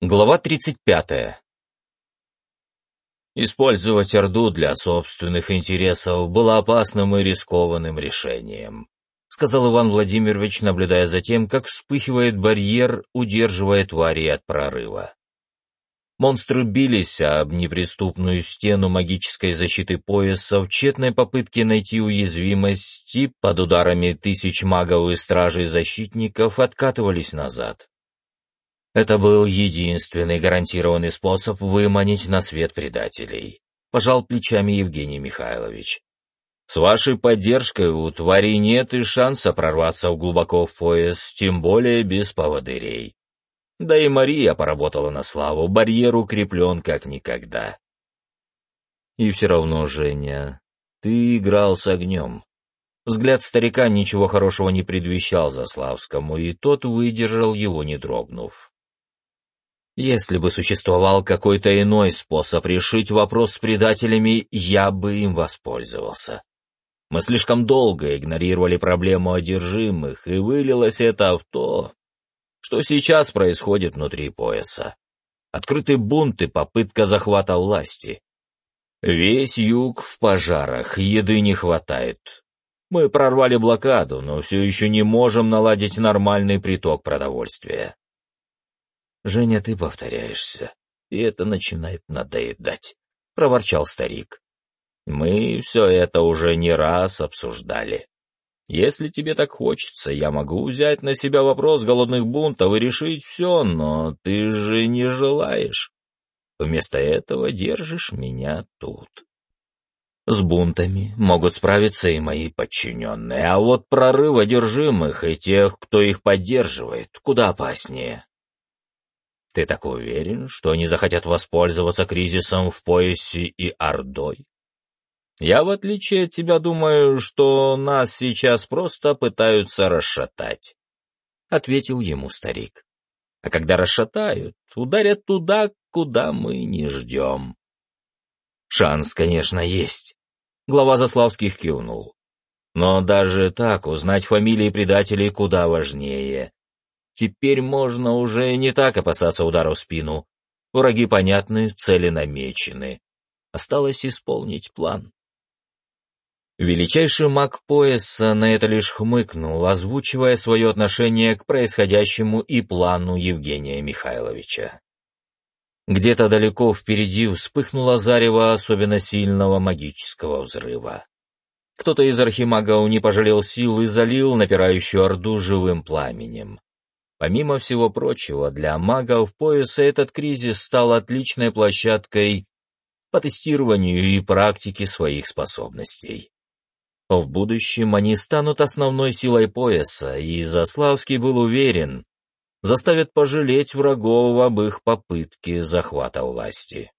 Глава 35. Использовать Орду для собственных интересов было опасным и рискованным решением, сказал Иван Владимирович, наблюдая за тем, как вспыхивает барьер, удерживая твари от прорыва. Монстры бились об неприступную стену магической защиты пояса в тщетной попытке найти уязвимость и под ударами тысяч магов и стражей-защитников откатывались назад. Это был единственный гарантированный способ выманить на свет предателей. Пожал плечами Евгений Михайлович. С вашей поддержкой у твари нет и шанса прорваться глубоко в пояс, тем более без поводырей. Да и Мария поработала на славу, барьер укреплен как никогда. И все равно, Женя, ты играл с огнем. Взгляд старика ничего хорошего не предвещал Заславскому, и тот выдержал его, не дрогнув. Если бы существовал какой-то иной способ решить вопрос с предателями, я бы им воспользовался. Мы слишком долго игнорировали проблему одержимых, и вылилось это в то, что сейчас происходит внутри пояса. Открытый бунт и попытка захвата власти. Весь юг в пожарах, еды не хватает. Мы прорвали блокаду, но все еще не можем наладить нормальный приток продовольствия. «Женя, ты повторяешься, и это начинает надоедать», — проворчал старик. «Мы все это уже не раз обсуждали. Если тебе так хочется, я могу взять на себя вопрос голодных бунтов и решить все, но ты же не желаешь. Вместо этого держишь меня тут». С бунтами могут справиться и мои подчиненные, а вот прорыв одержимых и тех, кто их поддерживает, куда опаснее. Ты так уверен, что они захотят воспользоваться кризисом в поясе и Ордой? Я, в отличие от тебя, думаю, что нас сейчас просто пытаются расшатать, — ответил ему старик. А когда расшатают, ударят туда, куда мы не ждем. Шанс, конечно, есть. Глава Заславских кивнул. Но даже так узнать фамилии предателей куда важнее. Теперь можно уже не так опасаться удара в спину. Враги понятны, цели намечены. Осталось исполнить план. Величайший маг пояса на это лишь хмыкнул, озвучивая свое отношение к происходящему и плану Евгения Михайловича. Где-то далеко впереди вспыхнуло зарево особенно сильного магического взрыва. Кто-то из архимагов не пожалел сил и залил напирающую орду живым пламенем. Помимо всего прочего, для магов пояса этот кризис стал отличной площадкой по тестированию и практике своих способностей. В будущем они станут основной силой пояса, и Заславский был уверен, заставят пожалеть врагов об их попытке захвата власти.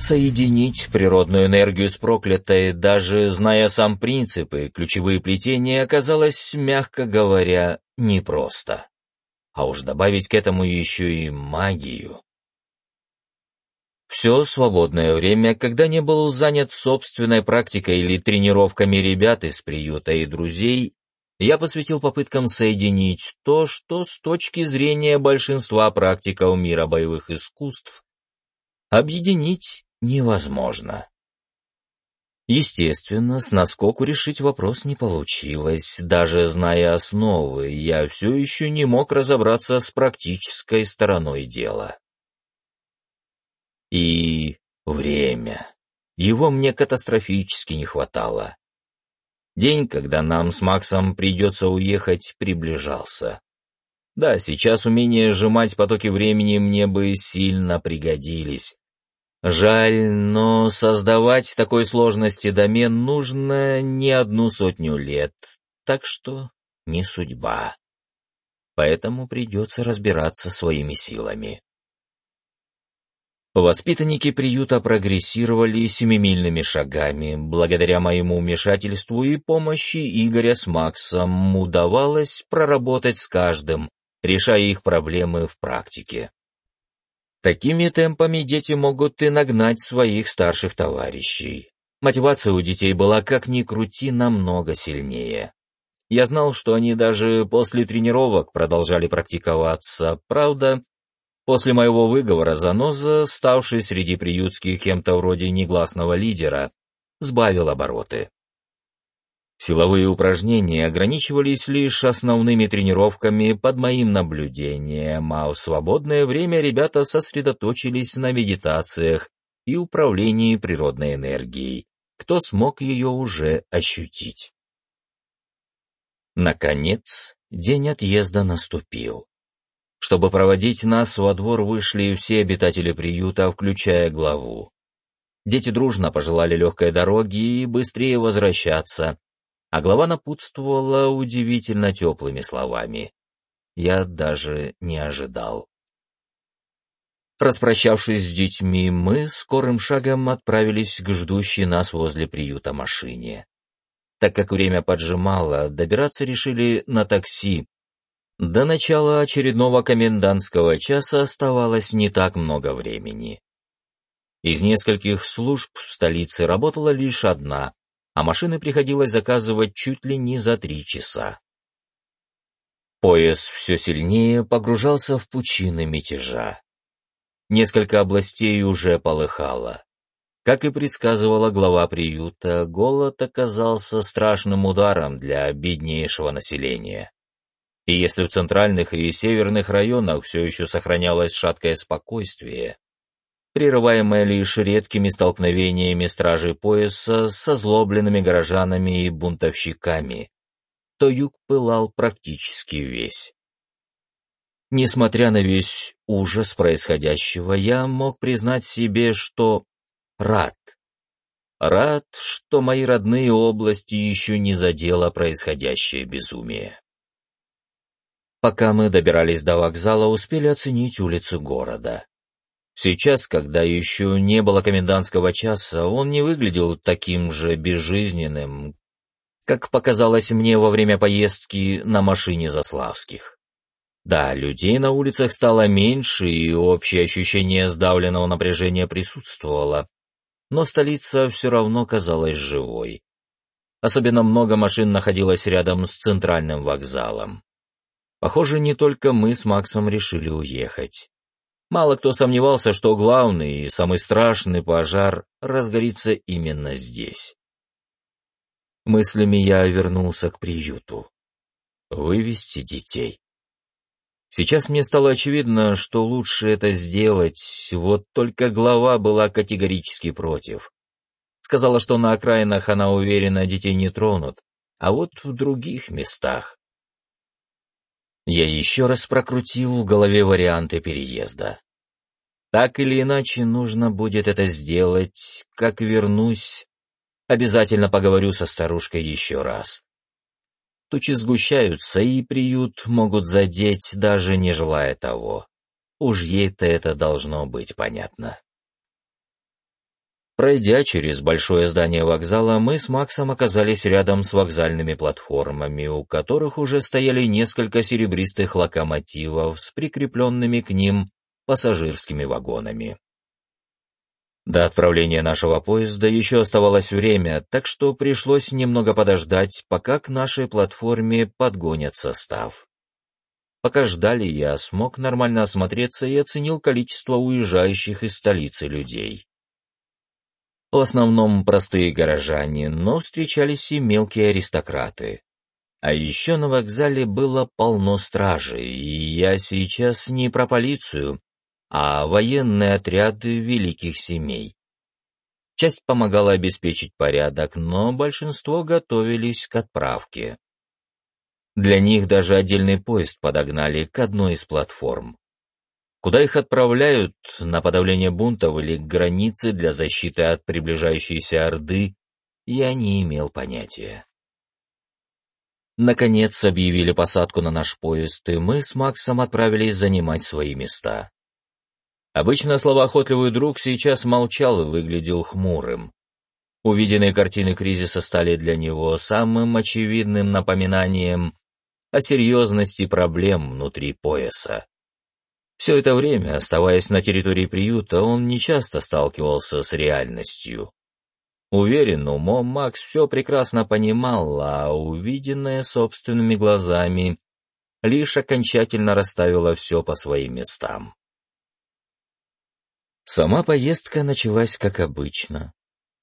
Соединить природную энергию с проклятой, даже зная сам принципы, ключевые плетения, оказалось, мягко говоря, непросто. А уж добавить к этому еще и магию. Все свободное время, когда не был занят собственной практикой или тренировками ребят из приюта и друзей, я посвятил попыткам соединить то, что с точки зрения большинства практиков мира боевых искусств объединить невозможно. Естественно, с наскоку решить вопрос не получилось. Даже зная основы, я все еще не мог разобраться с практической стороной дела. И время. Его мне катастрофически не хватало. День, когда нам с Максом придется уехать, приближался. Да, сейчас умение сжимать потоки времени мне бы сильно пригодились. Жаль, но создавать такой сложности домен нужно не одну сотню лет, так что не судьба. Поэтому придется разбираться своими силами. Воспитанники приюта прогрессировали семимильными шагами. Благодаря моему вмешательству и помощи Игоря с Максом удавалось проработать с каждым, решая их проблемы в практике. Такими темпами дети могут и нагнать своих старших товарищей. Мотивация у детей была как ни крути намного сильнее. Я знал, что они даже после тренировок продолжали практиковаться. Правда, после моего выговора заноза, ставший среди приютских кем-то вроде негласного лидера, сбавил обороты. Силовые упражнения ограничивались лишь основными тренировками под моим наблюдением, а в свободное время ребята сосредоточились на медитациях и управлении природной энергией, кто смог ее уже ощутить. Наконец, день отъезда наступил. Чтобы проводить нас во двор вышли все обитатели приюта, включая главу. Дети дружно пожелали легкой дороги и быстрее возвращаться, а глава напутствовала удивительно теплыми словами. Я даже не ожидал. Распрощавшись с детьми, мы скорым шагом отправились к ждущей нас возле приюта машине. Так как время поджимало, добираться решили на такси. До начала очередного комендантского часа оставалось не так много времени. Из нескольких служб в столице работала лишь одна, а машины приходилось заказывать чуть ли не за три часа. Поезд все сильнее погружался в пучины мятежа. Несколько областей уже полыхало. Как и предсказывала глава приюта, голод оказался страшным ударом для беднейшего населения. И если в центральных и северных районах все еще сохранялось шаткое спокойствие, прерываемое лишь редкими столкновениями стражей пояса с озлобленными горожанами и бунтовщиками, то юг пылал практически весь. Несмотря на весь ужас происходящего, я мог признать себе, что рад. Рад, что мои родные области еще не задело происходящее безумие. Пока мы добирались до вокзала, успели оценить улицы города. Сейчас, когда еще не было комендантского часа, он не выглядел таким же безжизненным, как показалось мне во время поездки на машине Заславских. Да, людей на улицах стало меньше, и общее ощущение сдавленного напряжения присутствовало, но столица все равно казалась живой. Особенно много машин находилось рядом с центральным вокзалом. Похоже, не только мы с Максом решили уехать. Мало кто сомневался, что главный и самый страшный пожар разгорится именно здесь. Мыслями я вернулся к приюту. Вывести детей. Сейчас мне стало очевидно, что лучше это сделать, вот только глава была категорически против. Сказала, что на окраинах она уверена, детей не тронут, а вот в других местах. Я еще раз прокрутил в голове варианты переезда. Так или иначе, нужно будет это сделать. Как вернусь, обязательно поговорю со старушкой еще раз. Тучи сгущаются, и приют могут задеть, даже не желая того. Уж ей-то это должно быть понятно. Пройдя через большое здание вокзала, мы с Максом оказались рядом с вокзальными платформами, у которых уже стояли несколько серебристых локомотивов с прикрепленными к ним пассажирскими вагонами. До отправления нашего поезда еще оставалось время, так что пришлось немного подождать, пока к нашей платформе подгонят состав. Пока ждали, я смог нормально осмотреться и оценил количество уезжающих из столицы людей. В основном простые горожане, но встречались и мелкие аристократы. А еще на вокзале было полно стражей, и я сейчас не про полицию, а военные отряды великих семей. Часть помогала обеспечить порядок, но большинство готовились к отправке. Для них даже отдельный поезд подогнали к одной из платформ. Куда их отправляют, на подавление бунтов или к границе для защиты от приближающейся Орды, я не имел понятия. Наконец объявили посадку на наш поезд, и мы с Максом отправились занимать свои места. Обычно словоохотливый друг сейчас молчал и выглядел хмурым. Увиденные картины кризиса стали для него самым очевидным напоминанием о серьезности проблем внутри пояса. Все это время, оставаясь на территории приюта, он нечасто сталкивался с реальностью. Уверен, умом Макс все прекрасно понимал, а увиденное собственными глазами лишь окончательно расставило все по своим местам. Сама поездка началась как обычно.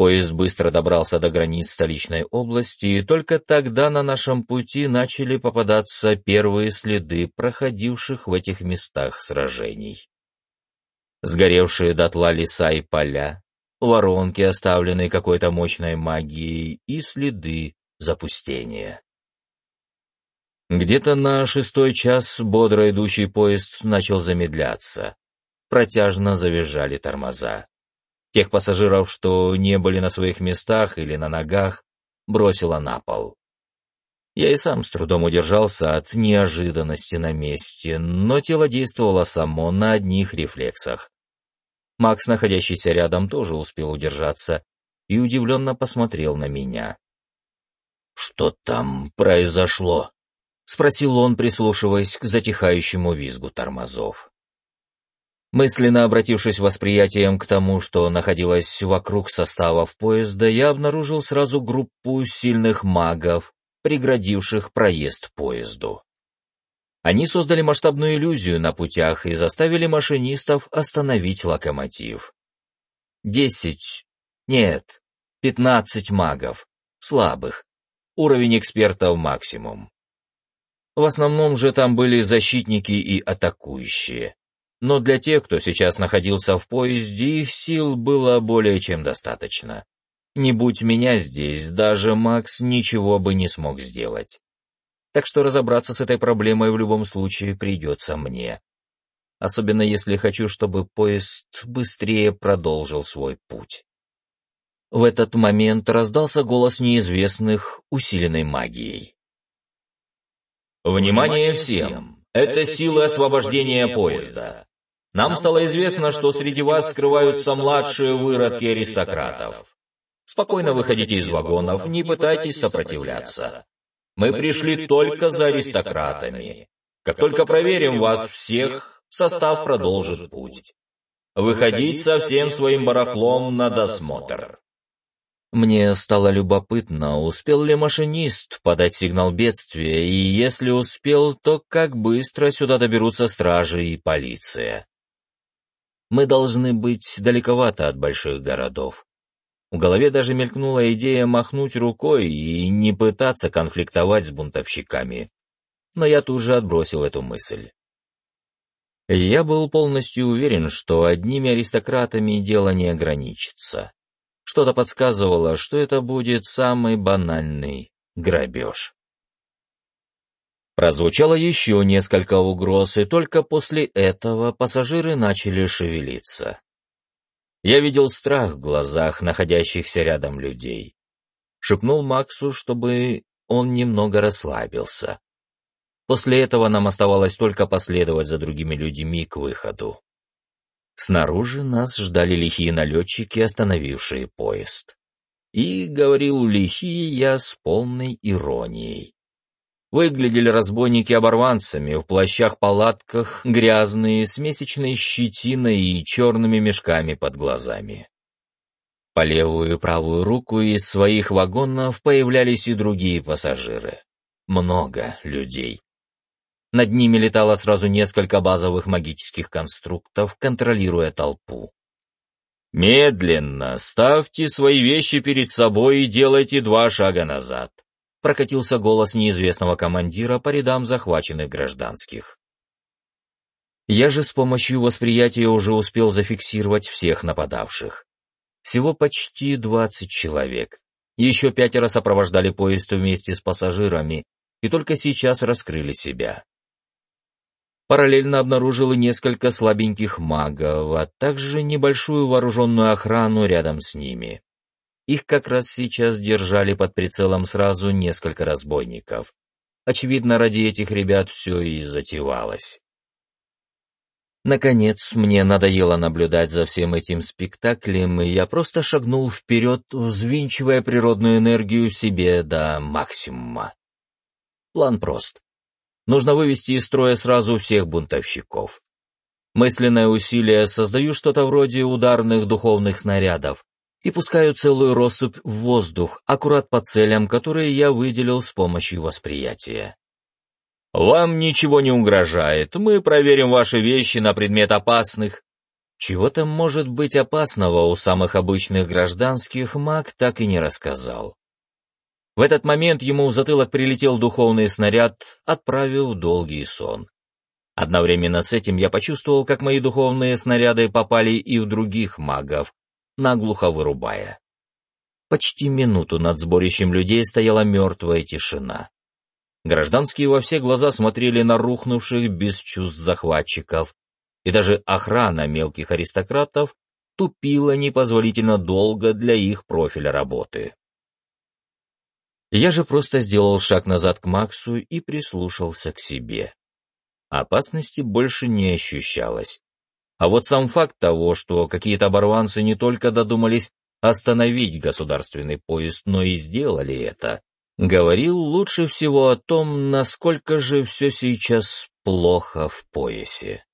Поезд быстро добрался до границ столичной области, и только тогда на нашем пути начали попадаться первые следы проходивших в этих местах сражений. Сгоревшие дотла леса и поля, воронки, оставленные какой-то мощной магией, и следы запустения. Где-то на шестой час бодро идущий поезд начал замедляться. Протяжно завизжали тормоза. Тех пассажиров, что не были на своих местах или на ногах, бросило на пол. Я и сам с трудом удержался от неожиданности на месте, но тело действовало само на одних рефлексах. Макс, находящийся рядом, тоже успел удержаться и удивленно посмотрел на меня. «Что там произошло?» — спросил он, прислушиваясь к затихающему визгу тормозов. Мысленно обратившись восприятием к тому, что находилось вокруг составов поезда, я обнаружил сразу группу сильных магов, преградивших проезд поезду. Они создали масштабную иллюзию на путях и заставили машинистов остановить локомотив. Десять, нет, пятнадцать магов, слабых, уровень экспертов максимум. В основном же там были защитники и атакующие но для тех, кто сейчас находился в поезде, их сил было более чем достаточно. Не будь меня здесь, даже Макс ничего бы не смог сделать. Так что разобраться с этой проблемой в любом случае придется мне. Особенно если хочу, чтобы поезд быстрее продолжил свой путь. В этот момент раздался голос неизвестных, усиленной магией. «Внимание всем! Это силы освобождения поезда. Нам стало известно, что среди вас скрываются младшие выродки аристократов. Спокойно выходите из вагонов, не пытайтесь сопротивляться. Мы пришли только за аристократами. Как только проверим вас всех, состав продолжит путь. Выходить со всем своим барахлом на досмотр. Мне стало любопытно, успел ли машинист подать сигнал бедствия, и если успел, то как быстро сюда доберутся стражи и полиция. Мы должны быть далековато от больших городов. В голове даже мелькнула идея махнуть рукой и не пытаться конфликтовать с бунтовщиками. Но я тут же отбросил эту мысль. Я был полностью уверен, что одними аристократами дело не ограничится. Что-то подсказывало, что это будет самый банальный грабеж. Прозвучало еще несколько угроз, и только после этого пассажиры начали шевелиться. Я видел страх в глазах находящихся рядом людей. Шепнул Максу, чтобы он немного расслабился. После этого нам оставалось только последовать за другими людьми к выходу. Снаружи нас ждали лихие налетчики, остановившие поезд. И говорил лихие я с полной иронией. Выглядели разбойники оборванцами, в плащах-палатках, грязные, с месячной щетиной и черными мешками под глазами. По левую и правую руку из своих вагонов появлялись и другие пассажиры. Много людей. Над ними летало сразу несколько базовых магических конструктов, контролируя толпу. «Медленно ставьте свои вещи перед собой и делайте два шага назад», прокатился голос неизвестного командира по рядам захваченных гражданских. Я же с помощью восприятия уже успел зафиксировать всех нападавших. Всего почти двадцать человек. Еще пятеро сопровождали поезд вместе с пассажирами и только сейчас раскрыли себя. Параллельно обнаружил несколько слабеньких магов, а также небольшую вооруженную охрану рядом с ними. Их как раз сейчас держали под прицелом сразу несколько разбойников. Очевидно, ради этих ребят все и затевалось. Наконец, мне надоело наблюдать за всем этим спектаклем, и я просто шагнул вперед, взвинчивая природную энергию себе до максимума. План прост. Нужно вывести из строя сразу всех бунтовщиков. Мысленное усилие создаю что-то вроде ударных духовных снарядов и пускаю целую россыпь в воздух, аккурат по целям, которые я выделил с помощью восприятия. «Вам ничего не угрожает, мы проверим ваши вещи на предмет опасных». Чего там может быть опасного у самых обычных гражданских маг так и не рассказал. В этот момент ему в затылок прилетел духовный снаряд, отправив долгий сон. Одновременно с этим я почувствовал, как мои духовные снаряды попали и в других магов, наглухо вырубая. Почти минуту над сборищем людей стояла мертвая тишина. Гражданские во все глаза смотрели на рухнувших без чувств захватчиков, и даже охрана мелких аристократов тупила непозволительно долго для их профиля работы. Я же просто сделал шаг назад к Максу и прислушался к себе. Опасности больше не ощущалось. А вот сам факт того, что какие-то оборванцы не только додумались остановить государственный поезд, но и сделали это, говорил лучше всего о том, насколько же все сейчас плохо в поясе.